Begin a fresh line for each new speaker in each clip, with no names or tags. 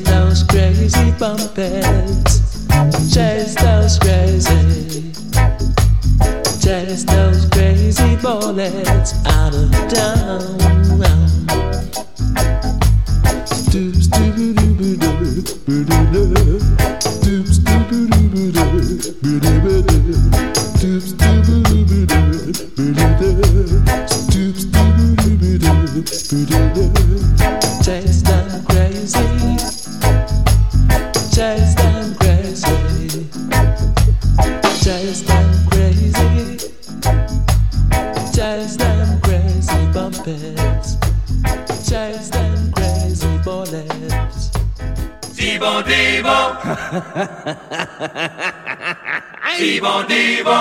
those crazy bumpets. Chase those crazy. Chase those crazy bullets out of town.
Debo, Debo.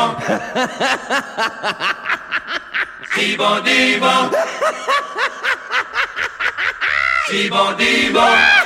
Debo, Debo.
Debo, Debo.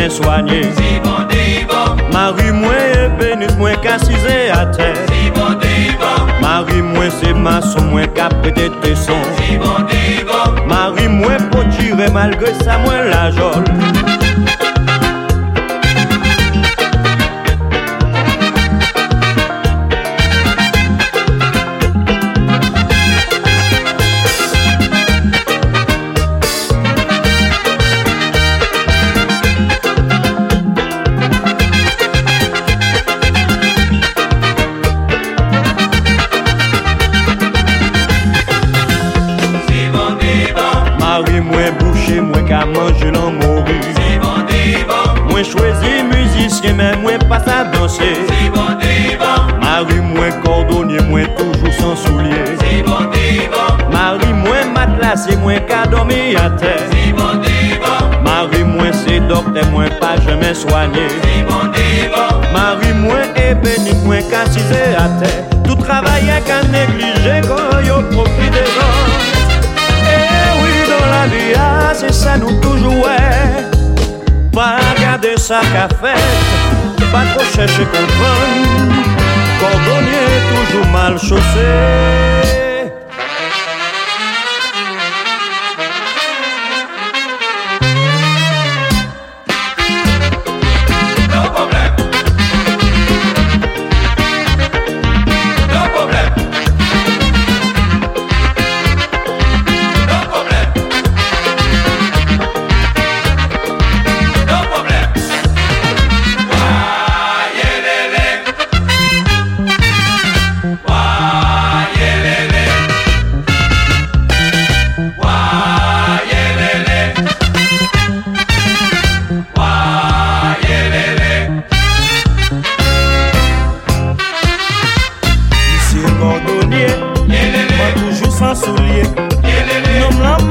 mè soanye Si bon di bon
Mari mwen
e benis mwen kasize a te. Si bon
di bon
Mari mwen se mason mwen kapete te son. Si
bon di
bon Mari mwen potire malgre sa mwen la jol. mi a te Si bon
diva Mari
mwen se dokte mwen pa jemen soanye Si
bon diva
Mari mwen e benik mwen kasize a te Tout travaye ka neglije kon yo profite zan E eh oui do la
li a ah, se sa nou toujou eh. e Pa gade sa ka fet Pa tro chèche kon pon Kordonye toujou mal chose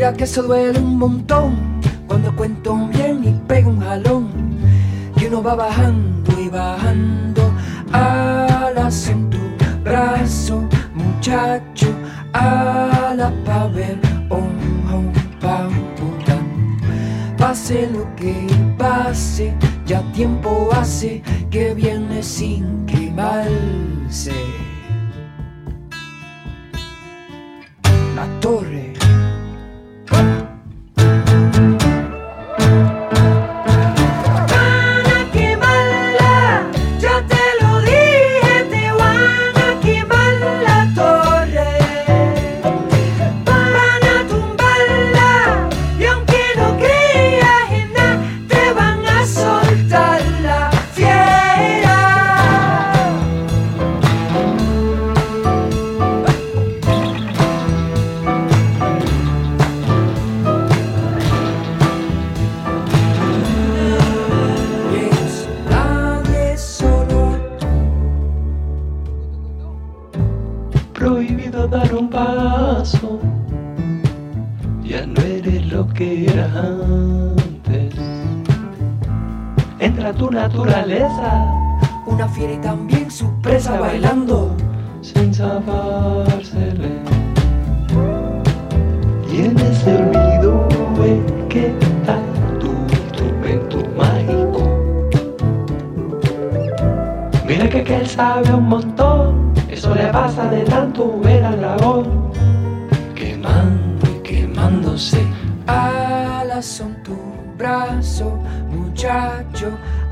Mira que eso duele un montón cuando cuento bien y pego un jalón. Y uno va bajando y bajando alas en tu brazo, muchacho, alas pa' ver on, on, pa' Pase lo que pase, ya tiempo hace que viene sin quemarse.
A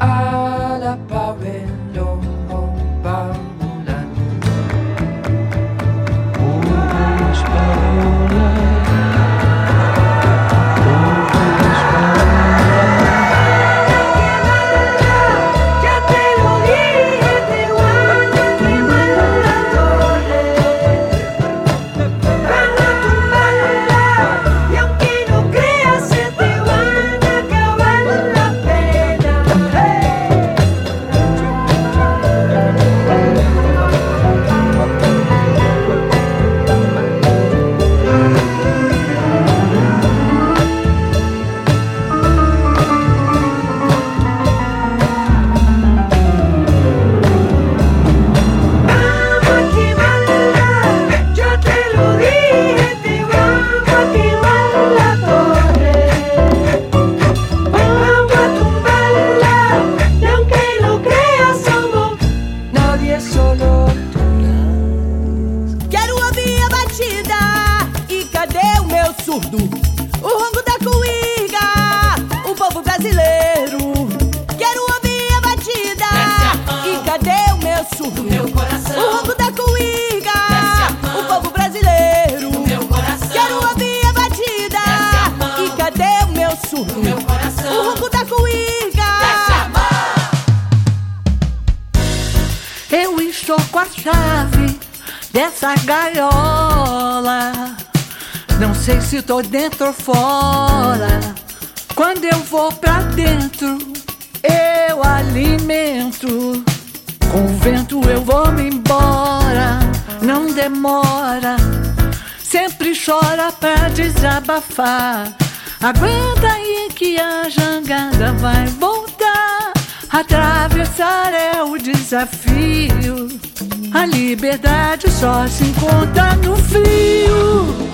à la
part. tô dentro ou fora. Quando eu vou pra dentro, eu alimento. Com o vento eu vou me embora, não demora. Sempre chora pra desabafar. Aguenta aí que a jangada vai voltar. Atravessar é o desafio. A liberdade só se encontra no frio.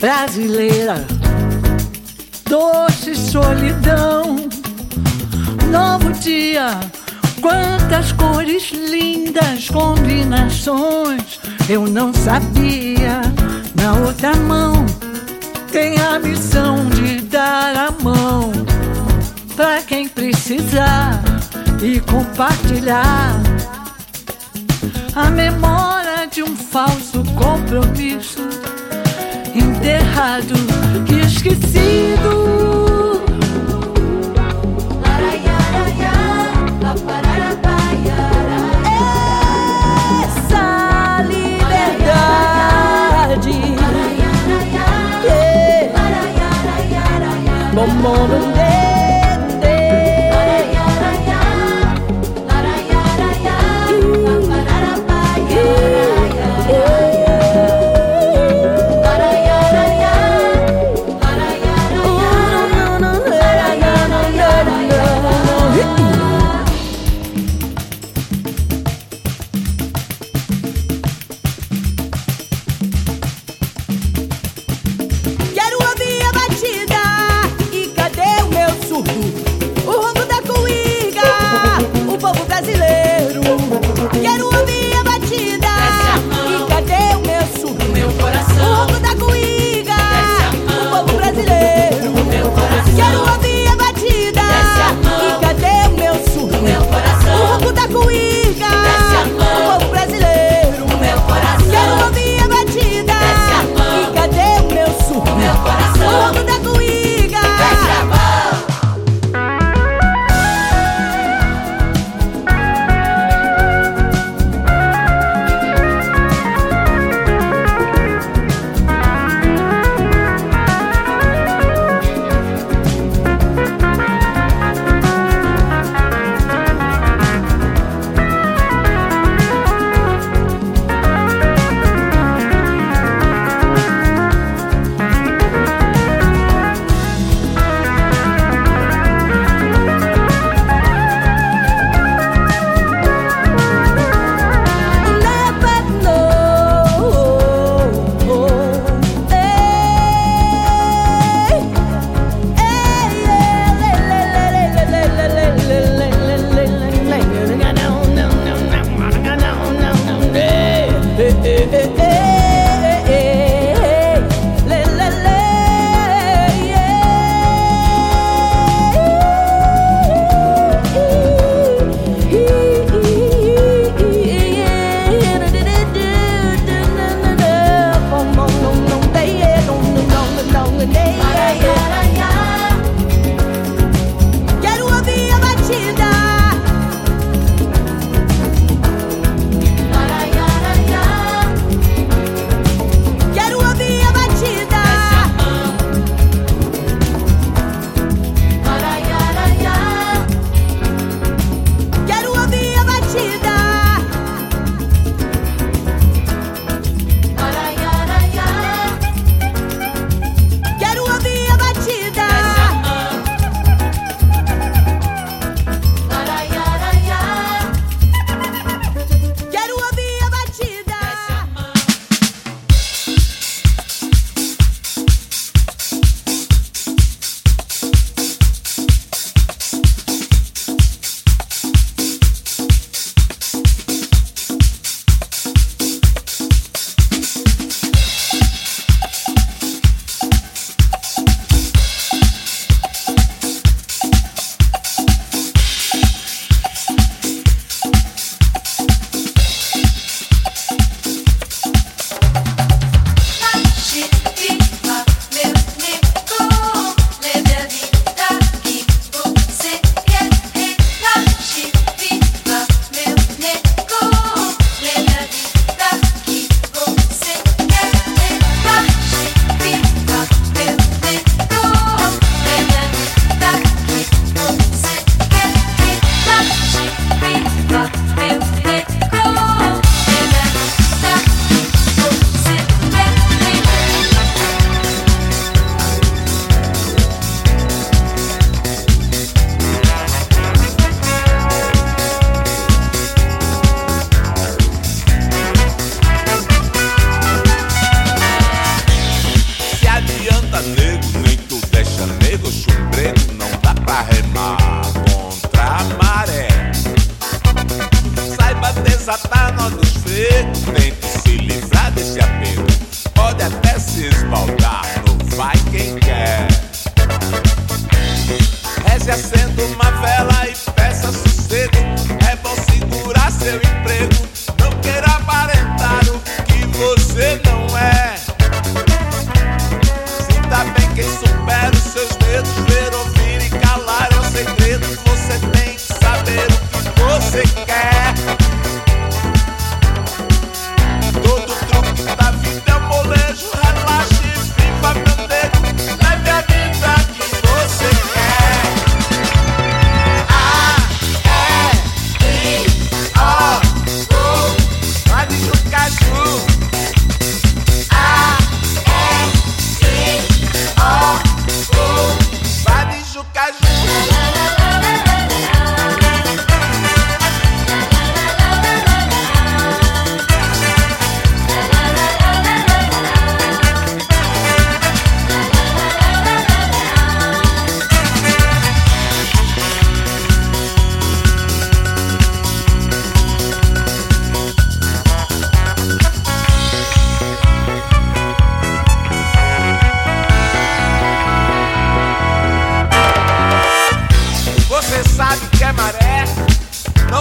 Brasileira. Doce solidão, novo dia, quantas cores lindas, combinações. Eu não sabia. Na outra mão tem a missão de dar a mão para quem precisar e compartilhar a memória de um falso compromisso enterrado e esquecido.
Essa liberdade yeah. Bom, bom, bom,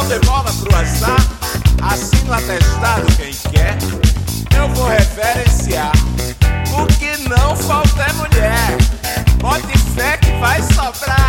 devolva pro azar, assino atestado quem quer. Eu vou referenciar. O que não falta é mulher. pode fé que vai sobrar.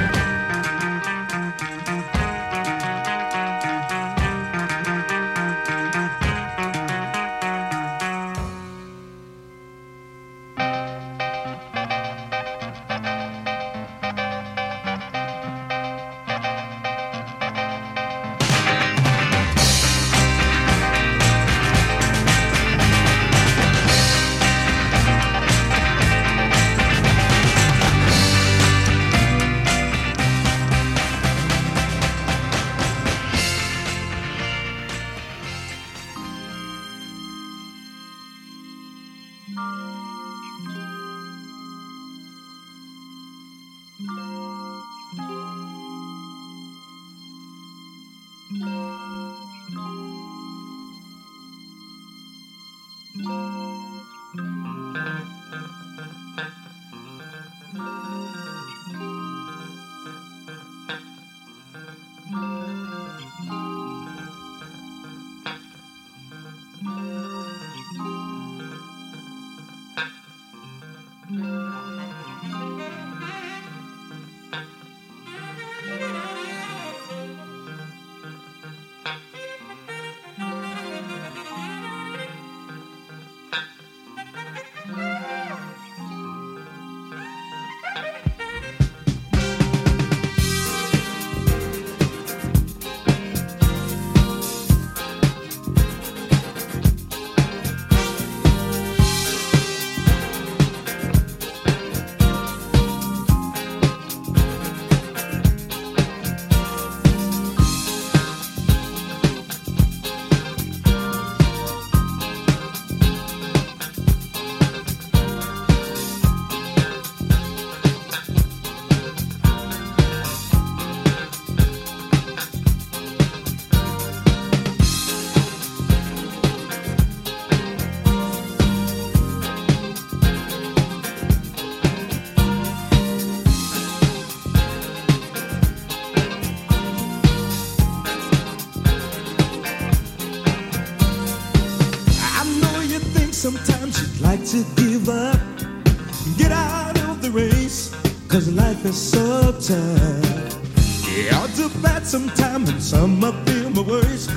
Cause life is so tough. Yeah, I'll do bad sometimes, and some of them are worse.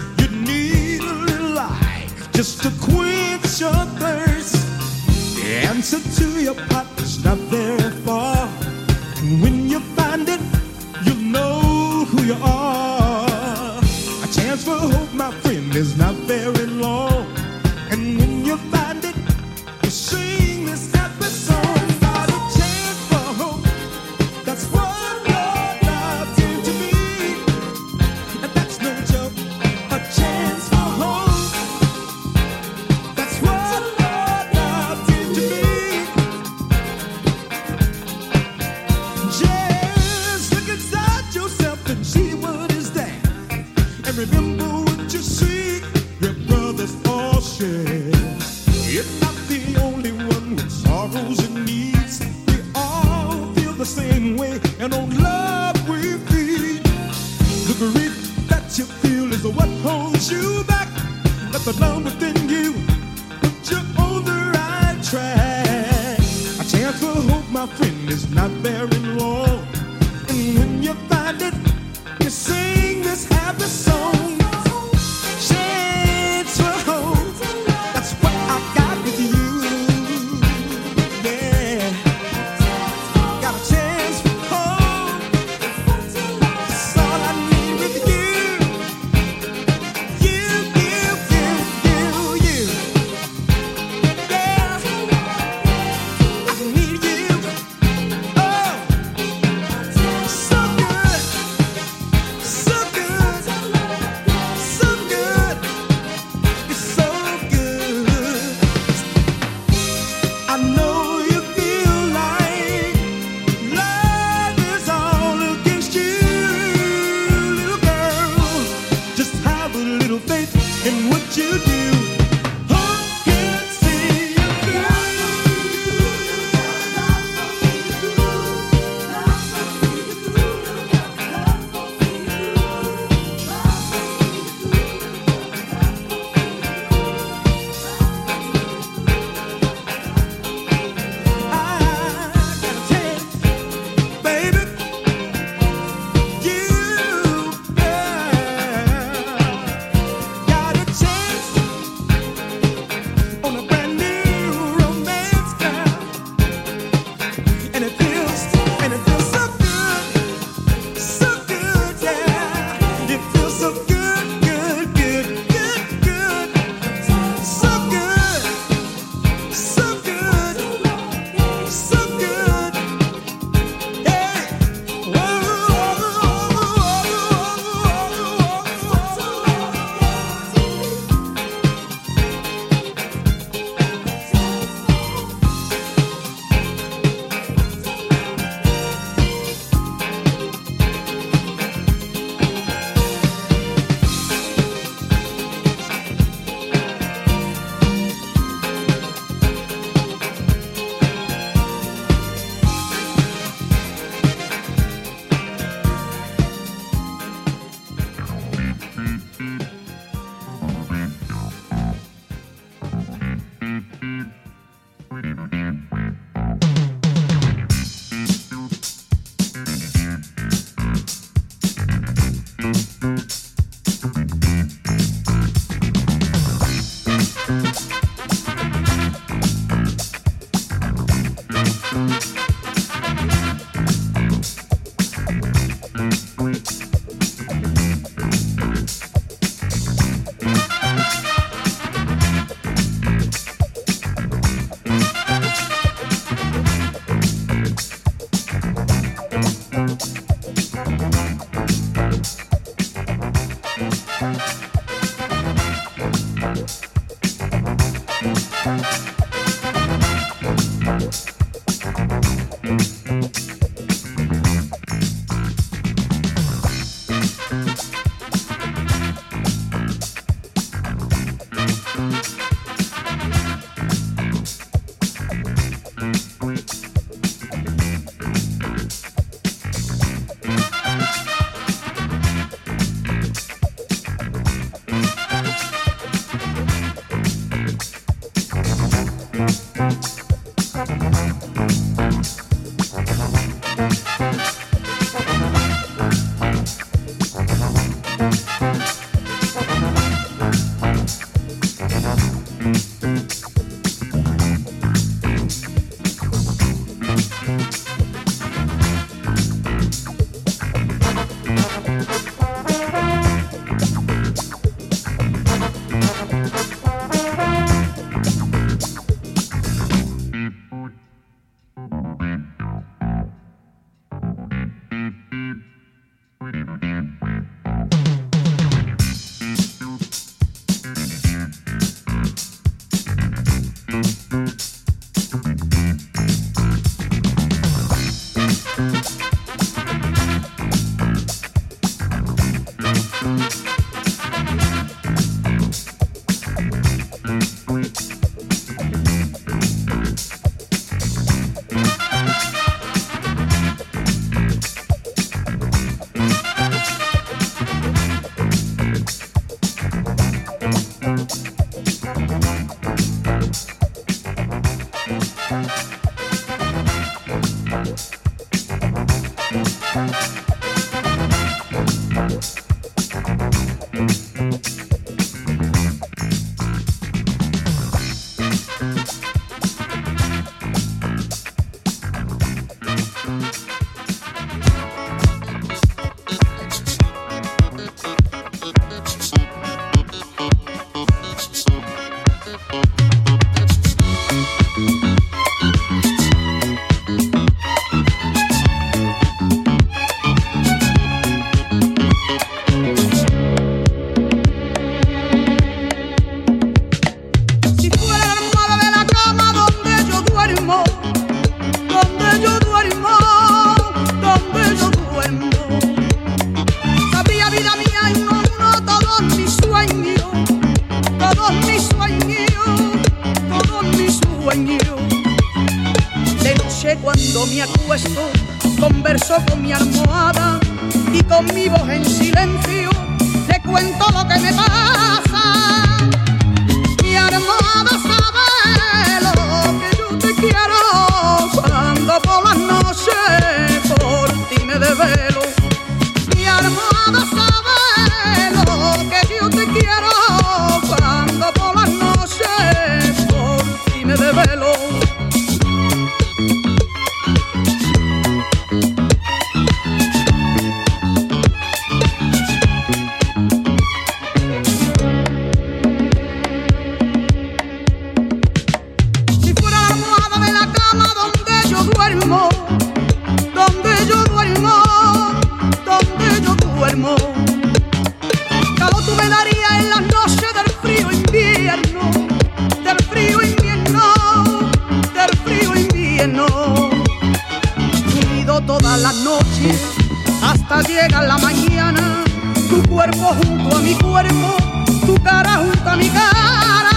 Cuerpo junto a mi cuerpo, tu cara junto a mi cara.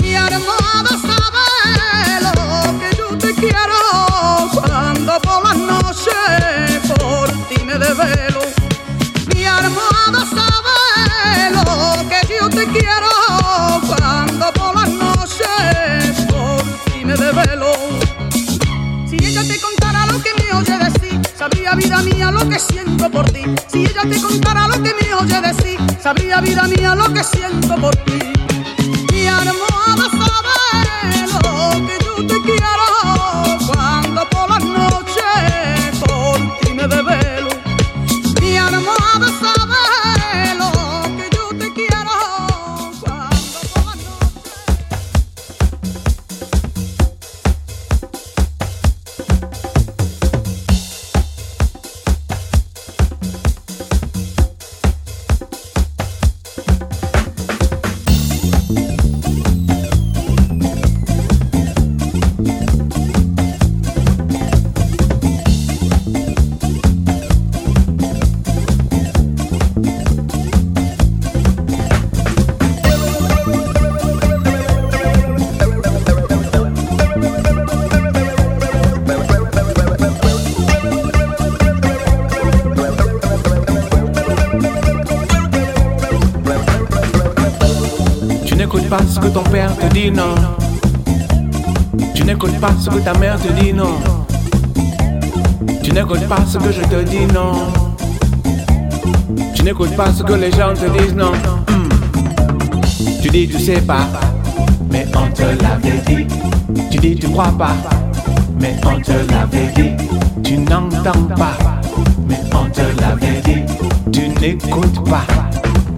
Mi almohada sabe lo que yo te quiero cuando por las noches por ti me desvelo. Mi almohada sabe lo que yo te quiero cuando por las noches por ti me desvelo. Si ella te contara lo que me oye decir, sabría vida mía lo que siento Si ella te contara lo que me oye decir, sabría vida mía lo que siento por ti.
N'écoutes pas ce que ton père te dit, non. Tu n'écoutes pas ce que ta mère te dit, non. Tu n'écoutes pas ce que je te dis, non. Tu n'écoutes pas ce que les gens te disent, non. Hmm. Tu dis, tu sais pas, mais on te l'avait dit. Tu dis, tu crois pas, mais on te l'avait dit. Tu n'entends pas, mais on te l'avait dit. Tu n'écoutes pas,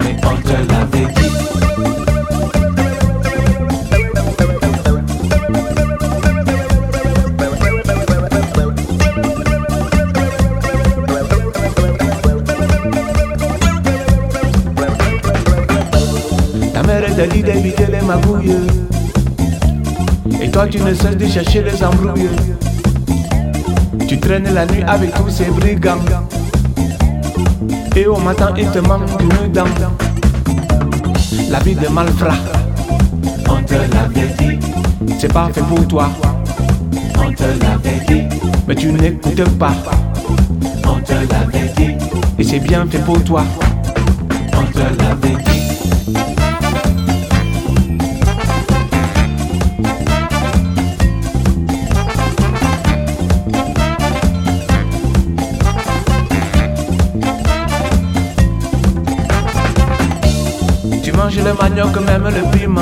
mais on te l'avait dit. D'éviter les magouilles. Et toi tu ne cesses de chercher les embrouilles. Tu traînes la nuit avec tous ces brigands. Et au matin il te manque une dent La vie de malfrat. On te l'avait dit C'est pas fait pour toi. On te l'avait dit Mais tu n'écoutes pas. On te l'avait dit Et c'est bien fait pour toi. On te l'avait dit suis le manioc, même le piment.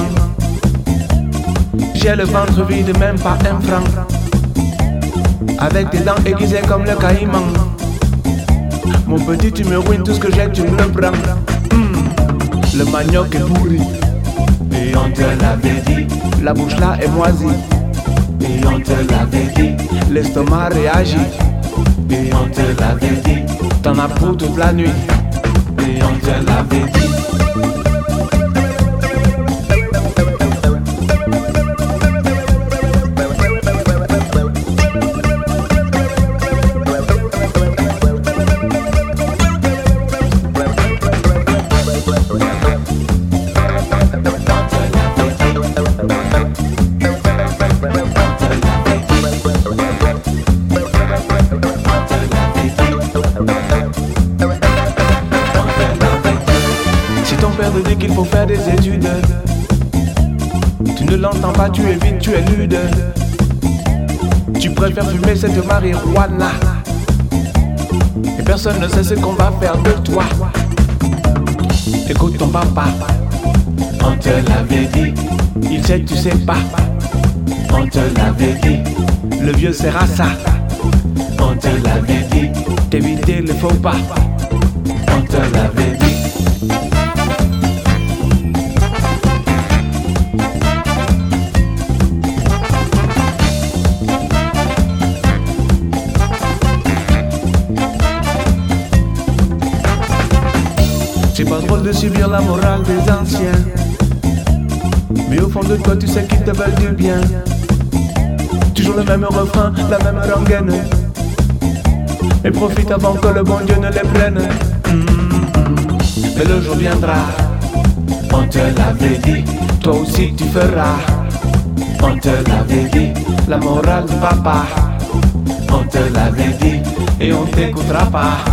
J'ai le ventre vide, même pas un franc. Avec des dents aiguisées comme le caïman. Mon petit, tu me ruines tout ce que j'ai, tu me le prends. Hmm, Le manioc est pourri. Et on te l'avait dit. La bouche là est moisie. Et on te l'avait dit. L'estomac réagit. Et on te l'avait dit. T'en as pour toute la nuit. Et on te l'avait dit. L'entends pas, tu es vite, tu es lude. Tu préfères fumer cette marijuana. Et personne ne sait ce qu'on va faire de toi. Écoute ton papa, on te l'avait dit. Il sait, tu sais pas. On te l'avait dit. Le vieux sera ça. On te l'avait dit. T'éviter le faux pas. On te l'avait dit. De la morale des anciens. Mais au fond de toi, tu sais qu'ils te veulent du bien. Toujours le même refrain, la même rengaine. Et profite avant que le bon Dieu ne les prenne. Mm. Mais le jour viendra, on te l'avait dit, toi aussi tu feras. On te l'avait dit, la morale du papa. On te l'avait dit, et on t'écoutera pas.